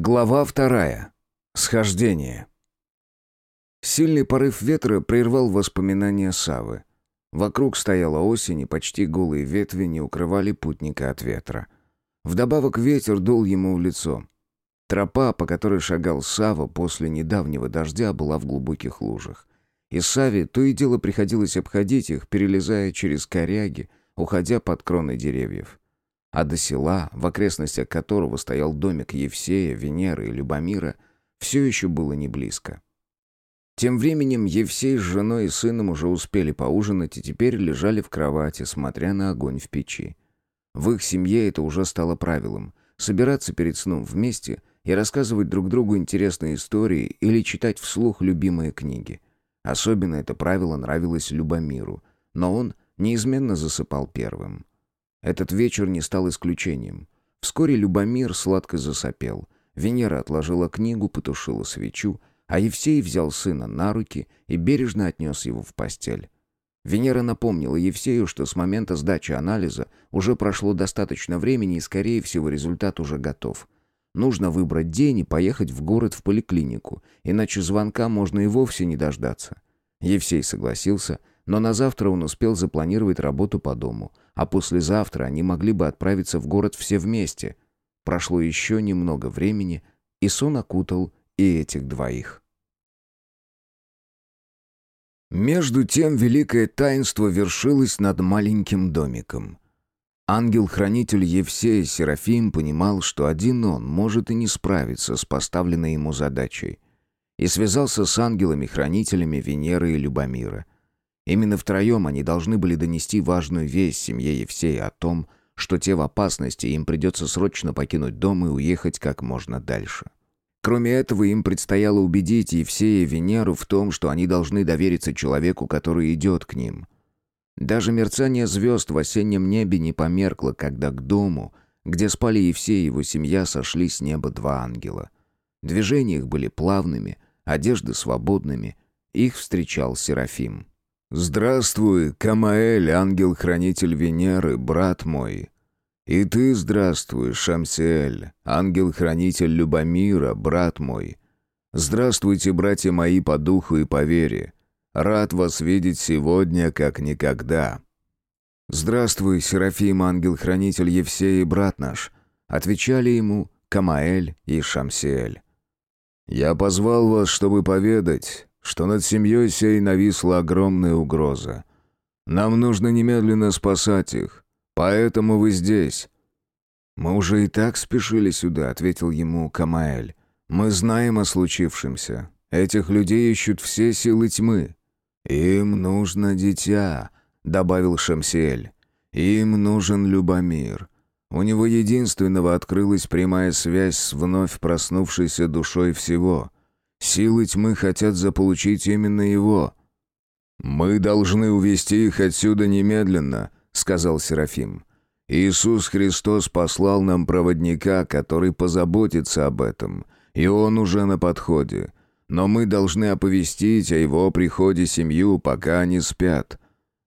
Глава вторая. Схождение. Сильный порыв ветра прервал воспоминания Савы. Вокруг стояла осень, и почти голые ветви не укрывали путника от ветра. Вдобавок ветер дул ему в лицо. Тропа, по которой шагал Сава после недавнего дождя, была в глубоких лужах. И Саве то и дело приходилось обходить их, перелезая через коряги, уходя под кроны деревьев а до села, в окрестностях которого стоял домик Евсея, Венеры и Любомира, все еще было не близко. Тем временем Евсей с женой и сыном уже успели поужинать и теперь лежали в кровати, смотря на огонь в печи. В их семье это уже стало правилом — собираться перед сном вместе и рассказывать друг другу интересные истории или читать вслух любимые книги. Особенно это правило нравилось Любомиру, но он неизменно засыпал первым. Этот вечер не стал исключением. Вскоре Любомир сладко засопел. Венера отложила книгу, потушила свечу, а Евсей взял сына на руки и бережно отнес его в постель. Венера напомнила Евсею, что с момента сдачи анализа уже прошло достаточно времени и, скорее всего, результат уже готов. Нужно выбрать день и поехать в город в поликлинику, иначе звонка можно и вовсе не дождаться. Евсей согласился, но на завтра он успел запланировать работу по дому, а послезавтра они могли бы отправиться в город все вместе. Прошло еще немного времени, и сон окутал и этих двоих. Между тем великое таинство вершилось над маленьким домиком. Ангел-хранитель Евсей Серафим понимал, что один он может и не справиться с поставленной ему задачей, и связался с ангелами-хранителями Венеры и Любомира — Именно втроем они должны были донести важную весть семье Евсея о том, что те в опасности, им придется срочно покинуть дом и уехать как можно дальше. Кроме этого, им предстояло убедить Евсея Венеру в том, что они должны довериться человеку, который идет к ним. Даже мерцание звезд в осеннем небе не померкло, когда к дому, где спали Евсей и его семья, сошли с неба два ангела. Движения их были плавными, одежды свободными. Их встречал Серафим. «Здравствуй, Камаэль, ангел-хранитель Венеры, брат мой. И ты здравствуй, Шамсиэль, ангел-хранитель Любомира, брат мой. Здравствуйте, братья мои по духу и по вере. Рад вас видеть сегодня, как никогда». «Здравствуй, Серафим, ангел-хранитель Евсей и брат наш», отвечали ему Камаэль и Шамсиэль. «Я позвал вас, чтобы поведать, что над семьей сей нависла огромная угроза. Нам нужно немедленно спасать их, поэтому вы здесь». «Мы уже и так спешили сюда», — ответил ему Камаэль. «Мы знаем о случившемся. Этих людей ищут все силы тьмы». «Им нужно дитя», — добавил Шамсиэль. «Им нужен Любомир. У него единственного открылась прямая связь с вновь проснувшейся душой всего. Силы тьмы хотят заполучить именно его. «Мы должны увести их отсюда немедленно», — сказал Серафим. «Иисус Христос послал нам проводника, который позаботится об этом, и он уже на подходе. Но мы должны оповестить о его приходе семью, пока они спят.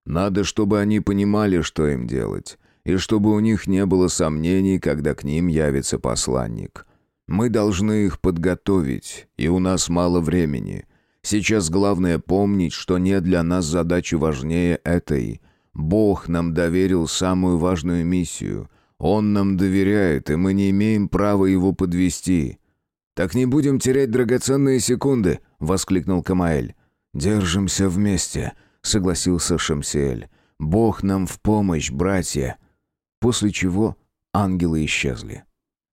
Надо, чтобы они понимали, что им делать, и чтобы у них не было сомнений, когда к ним явится посланник». Мы должны их подготовить, и у нас мало времени. Сейчас главное помнить, что нет для нас задачи важнее этой. Бог нам доверил самую важную миссию. Он нам доверяет, и мы не имеем права его подвести. «Так не будем терять драгоценные секунды», — воскликнул Камаэль. «Держимся вместе», — согласился Шамсиэль. «Бог нам в помощь, братья». После чего ангелы исчезли.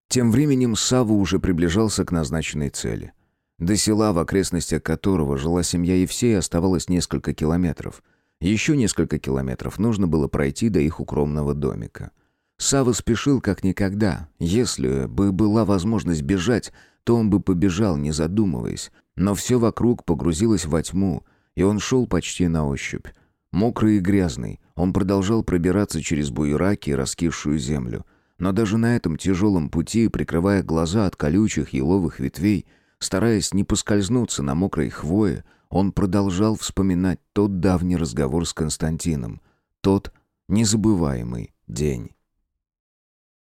Тем временем Савва уже приближался к назначенной цели. До села, в окрестностях которого жила семья Евсея, оставалось несколько километров. Еще несколько километров нужно было пройти до их укромного домика. Сава спешил как никогда. Если бы была возможность бежать, то он бы побежал, не задумываясь. Но все вокруг погрузилось во тьму, и он шел почти на ощупь. Мокрый и грязный, он продолжал пробираться через буераки и раскисшую землю — но даже на этом тяжелом пути, прикрывая глаза от колючих еловых ветвей, стараясь не поскользнуться на мокрой хвое, он продолжал вспоминать тот давний разговор с Константином, тот незабываемый день.